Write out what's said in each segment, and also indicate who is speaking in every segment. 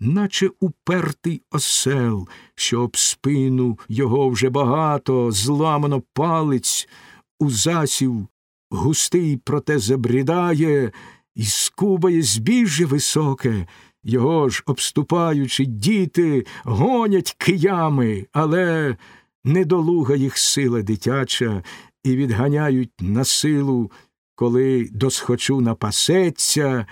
Speaker 1: наче упертий осел, що об спину його вже багато, зламано палець, у засів густий, проте забрідає, і скубає збіжжя високе, його ж, обступаючи, діти, гонять киями, але недолуга їх сила дитяча, і відганяють на силу, коли досхочу напасеться,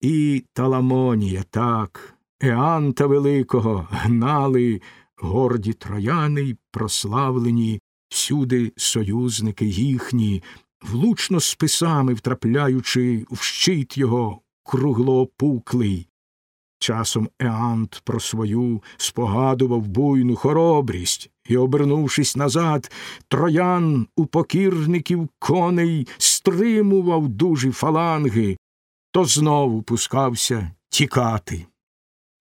Speaker 1: і таламонія так, Еанта Великого гнали горді трояни й прославлені всюди союзники їхні, влучно списами втрапляючи в щит його круглоопуклий. Часом Еант про свою спогадував буйну хоробрість і, обернувшись назад, троян у покірників коней стримував дужі фаланги, то знову пускався тікати.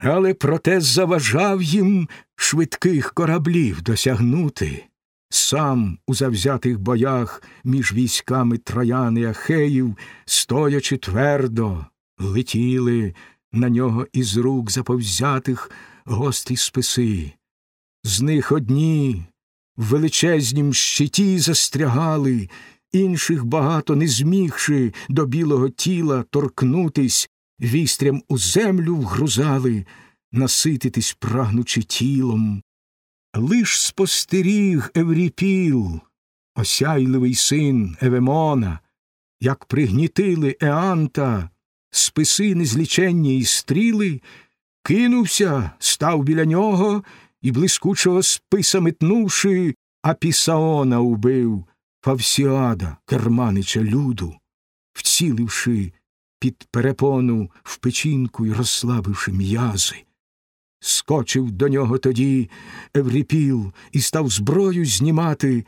Speaker 1: Але проте заважав їм швидких кораблів досягнути. Сам у завзятих боях між військами троян і ахеїв, стоячи твердо, летіли на нього із рук заповзятих гострі списи. З них одні в величезнім щиті застрягали, інших багато не змігши до білого тіла торкнутись, вістрям у землю вгрузали, насититись прагнучи тілом. Лиш спостеріг Евріпіл, осяйливий син Евемона, як пригнітили Еанта, списи незліченні і стріли, кинувся, став біля нього і, блискучого списа метнувши, Апісаона убив Фавсіада, керманича люду, вціливши під перепону в печінку й розслабивши м'язи. Скочив до нього тоді Евріпіл і став зброю знімати,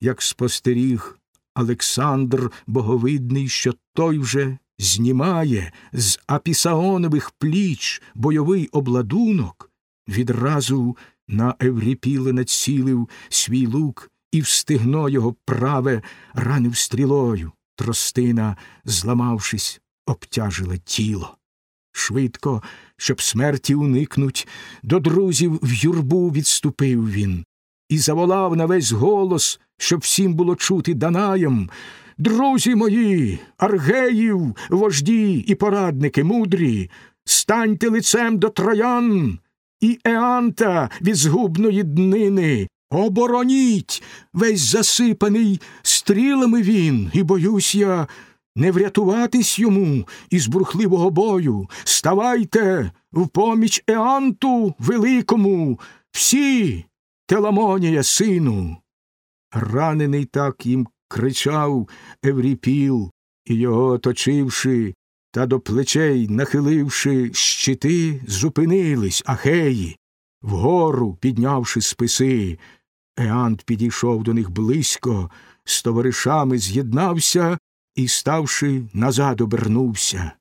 Speaker 1: як спостеріг Олександр Боговидний, що той вже знімає з Апісаонових пліч бойовий обладунок, відразу на Евріпіле націлив свій лук і встигно його праве ранив стрілою. Тростина, зламавшись, обтяжила тіло. Швидко, щоб смерті уникнуть, до друзів в юрбу відступив він і заволав на весь голос, щоб всім було чути Данаєм. Друзі мої, аргеїв, вожді і порадники мудрі, станьте лицем до троян і Еанта від згубної днини. Обороніть весь засипаний стрілами він, і боюсь я не врятуватись йому із бурхливого бою. Ставайте в поміч Еанту великому, всі, Теламонія, сину. Ранений так їм кричав Евріпіл, і його оточивши, та до плечей, нахиливши щити, зупинились ахеї, вгору піднявши списи. Еант підійшов до них близько, з товаришами з'єднався і, ставши, назад обернувся.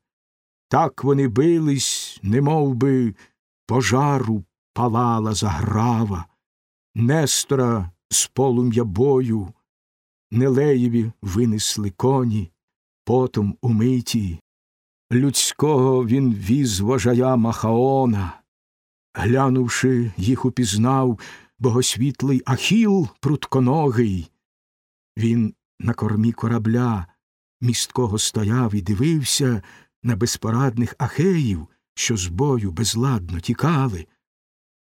Speaker 1: Так вони бились, немов би пожару палала заграва, Нестора з полум'я бою, Нелеєві винесли коні, потом умиті. Людського він віз вожая Махаона. Глянувши, їх упізнав богосвітлий Ахіл прутконогий. Він на кормі корабля місткого стояв і дивився на безпорадних ахеїв, що з бою безладно тікали.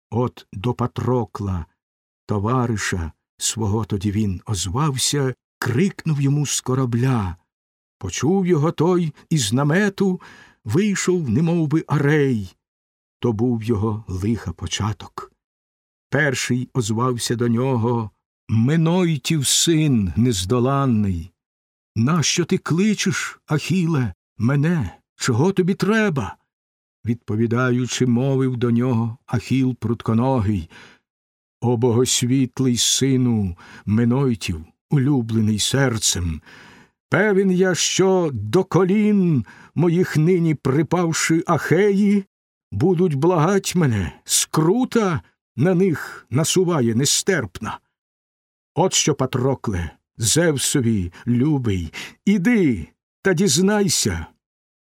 Speaker 1: От до Патрокла, товариша свого тоді він озвався, крикнув йому з корабля. Почув його той із намету, вийшов, немов би арей. То був його лиха початок. Перший озвався до нього Минойтів син нездоланний. Нащо ти кличеш, Ахіле, мене? Чого тобі треба? Відповідаючи, мовив до нього Ахіл прутконогий. О богосвітлий сину Минойтів, улюблений серцем. Певен я, що до колін моїх нині припавши ахеї, будуть благать мене, скрута на них насуває нестерпна. От що, Патрокле, Зевсові, любий, іди та дізнайся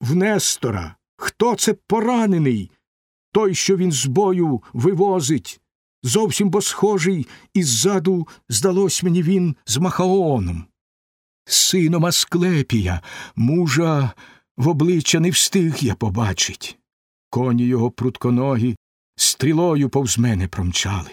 Speaker 1: в Нестора, хто це поранений, той, що він з бою вивозить. Зовсім бо схожий, і ззаду, здалось мені він з Махаоном. Сином Асклепія, мужа в обличчя не встиг я побачить. Коні його прутконогі стрілою повз мене промчали.